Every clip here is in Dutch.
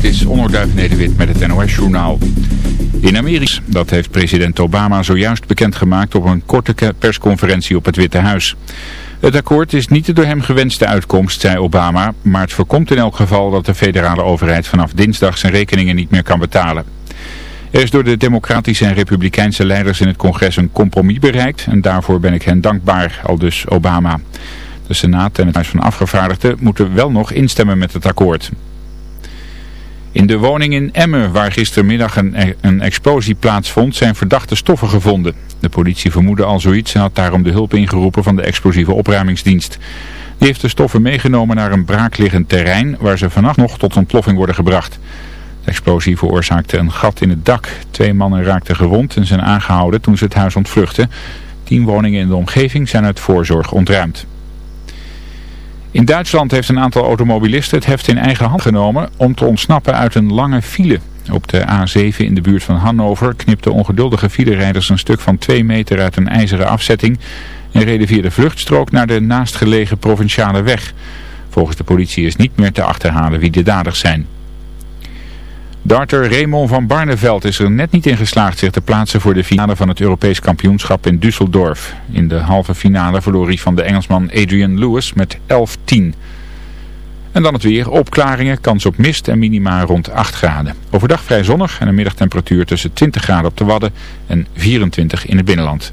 dit is Onderduif Nederwit met het NOS-journaal. In Amerika, dat heeft president Obama zojuist bekendgemaakt op een korte persconferentie op het Witte Huis. Het akkoord is niet de door hem gewenste uitkomst, zei Obama, maar het voorkomt in elk geval dat de federale overheid vanaf dinsdag zijn rekeningen niet meer kan betalen. Er is door de democratische en republikeinse leiders in het congres een compromis bereikt en daarvoor ben ik hen dankbaar, al dus Obama. De Senaat en het Huis van Afgevaardigden moeten wel nog instemmen met het akkoord. In de woning in Emmen, waar gistermiddag een, explosie plaatsvond, zijn verdachte stoffen gevonden. De politie vermoedde al zoiets en had daarom de hulp ingeroepen van de explosieve opruimingsdienst. Die heeft de stoffen meegenomen naar een braakliggend terrein, waar ze vannacht nog tot ontploffing worden gebracht. De explosie veroorzaakte een gat in het dak. Twee mannen raakten gewond en zijn aangehouden toen ze het huis ontvluchten. Tien woningen in de omgeving zijn uit voorzorg ontruimd. In Duitsland heeft een aantal automobilisten het heft in eigen hand genomen om te ontsnappen uit een lange file. Op de A7 in de buurt van Hannover knipten ongeduldige filerijders een stuk van 2 meter uit een ijzeren afzetting en reden via de vluchtstrook naar de naastgelegen provinciale weg. Volgens de politie is niet meer te achterhalen wie de daders zijn. Darter Raymond van Barneveld is er net niet in geslaagd zich te plaatsen voor de finale van het Europees kampioenschap in Düsseldorf. In de halve finale verloor hij van de Engelsman Adrian Lewis met 11-10. En dan het weer. Opklaringen, kans op mist en minima rond 8 graden. Overdag vrij zonnig en een middagtemperatuur tussen 20 graden op de Wadden en 24 in het binnenland.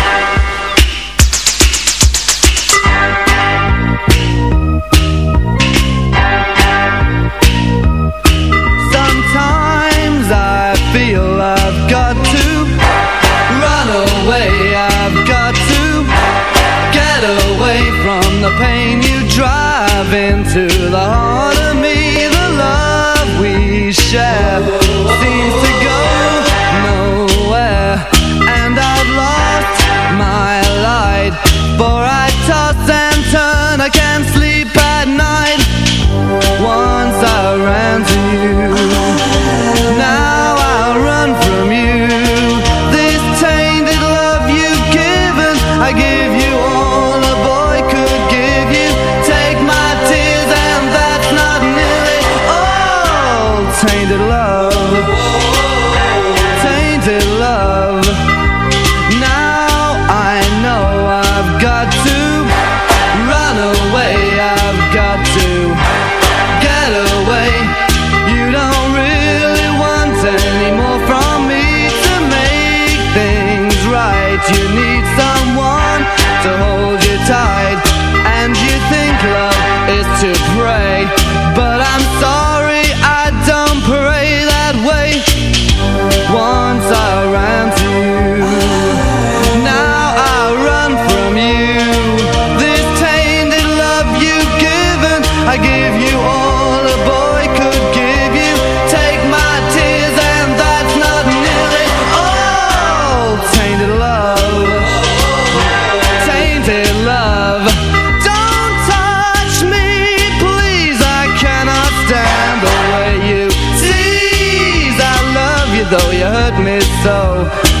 Though you hurt me so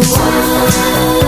one.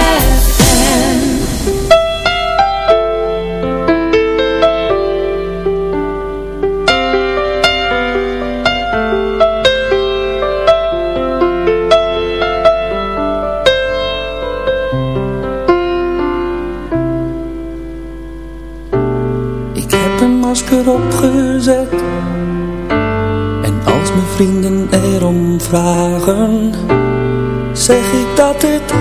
vragen, zeg ik dat het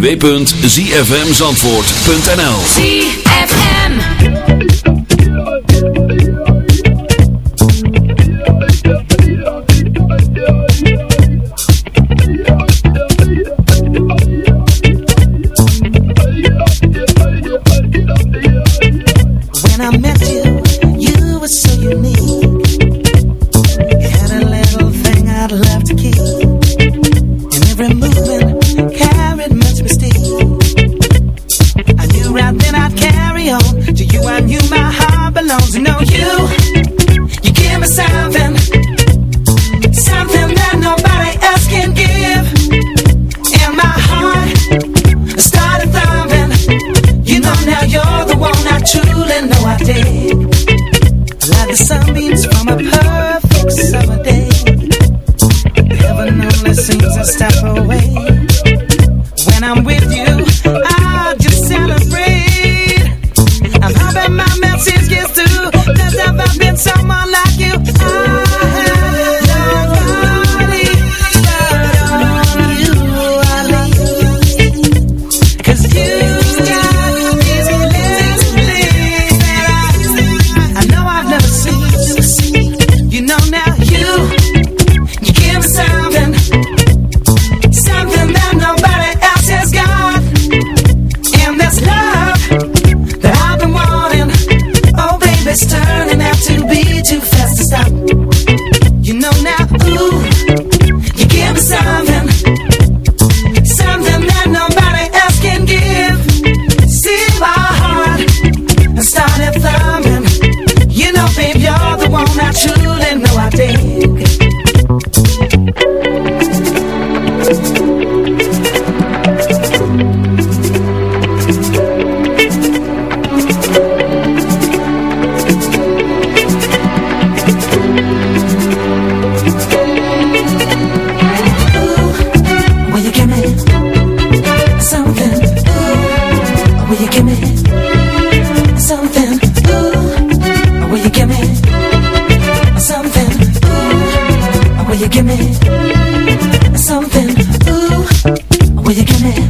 www.zfmzandvoort.nl you will you give me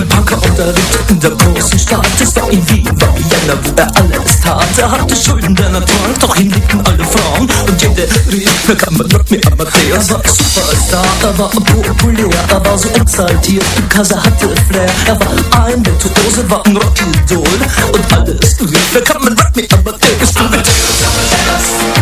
Margarita in der großen Stadt. Es war in Wien, war Vienna, wo er alles tat. Er hatte Schulden, denn er trank, doch ihn liebten alle Frauen. Und jede rief, wer kann man rock me Amadeus? Er war Superstar, er war populär, er war so exaltiert, because er hatte Flair. Er war ein Virtuose, war ein Rockidol. Und alles rief, wer kann man rock me Amadeus? Come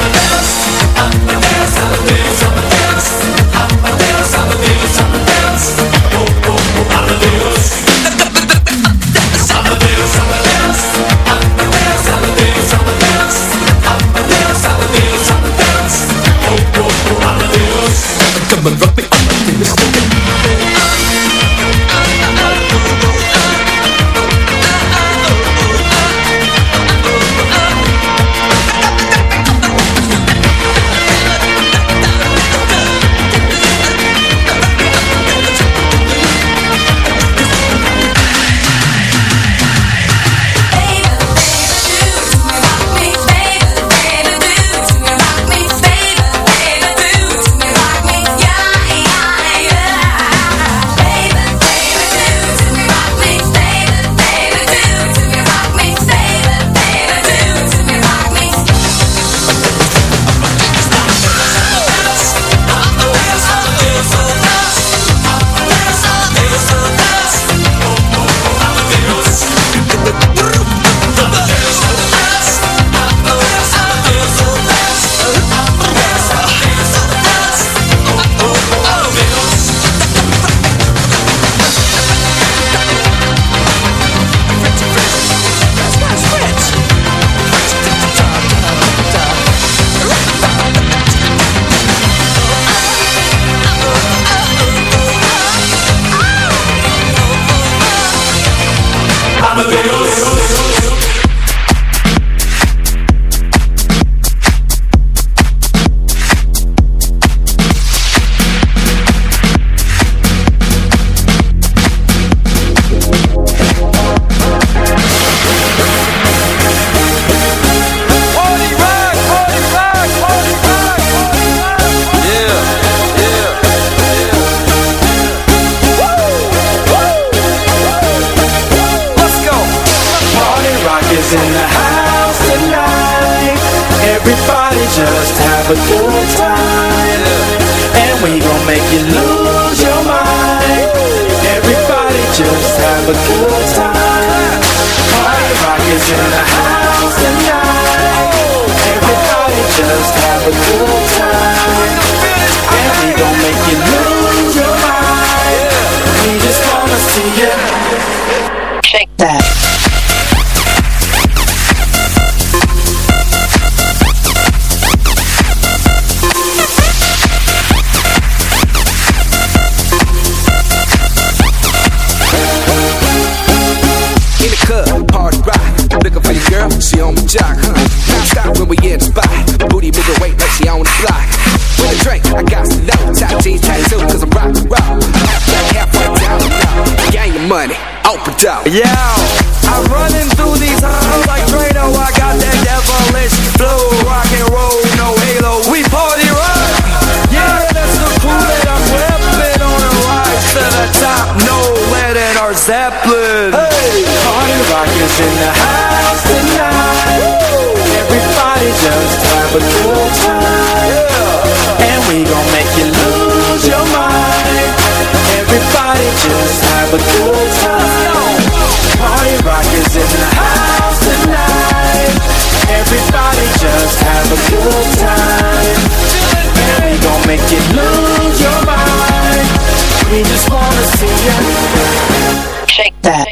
But drop it. Yeah, you lose your mind. We just wanna see. Shake that.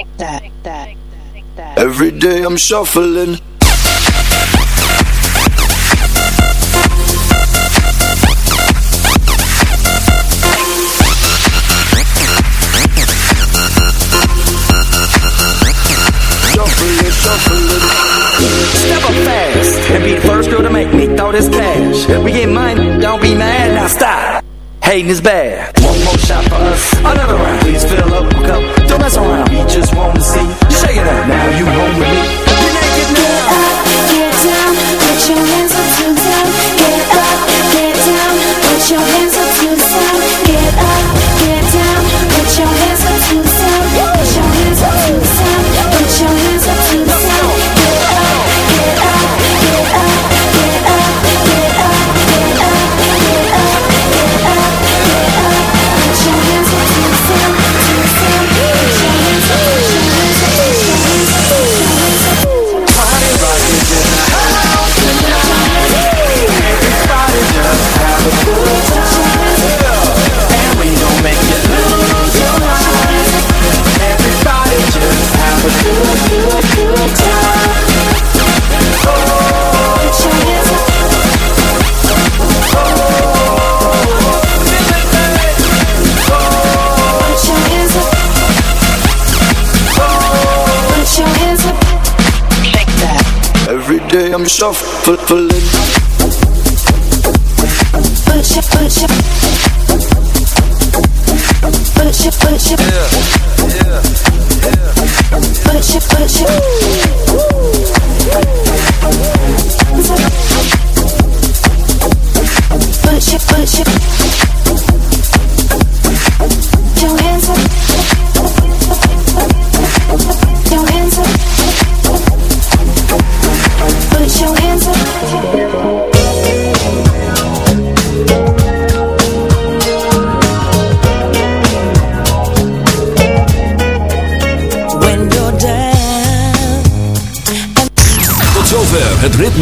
Every day I'm shuffling. Step up fast and be the first girl to make me throw this cash. We get money Hating is bad. foot for little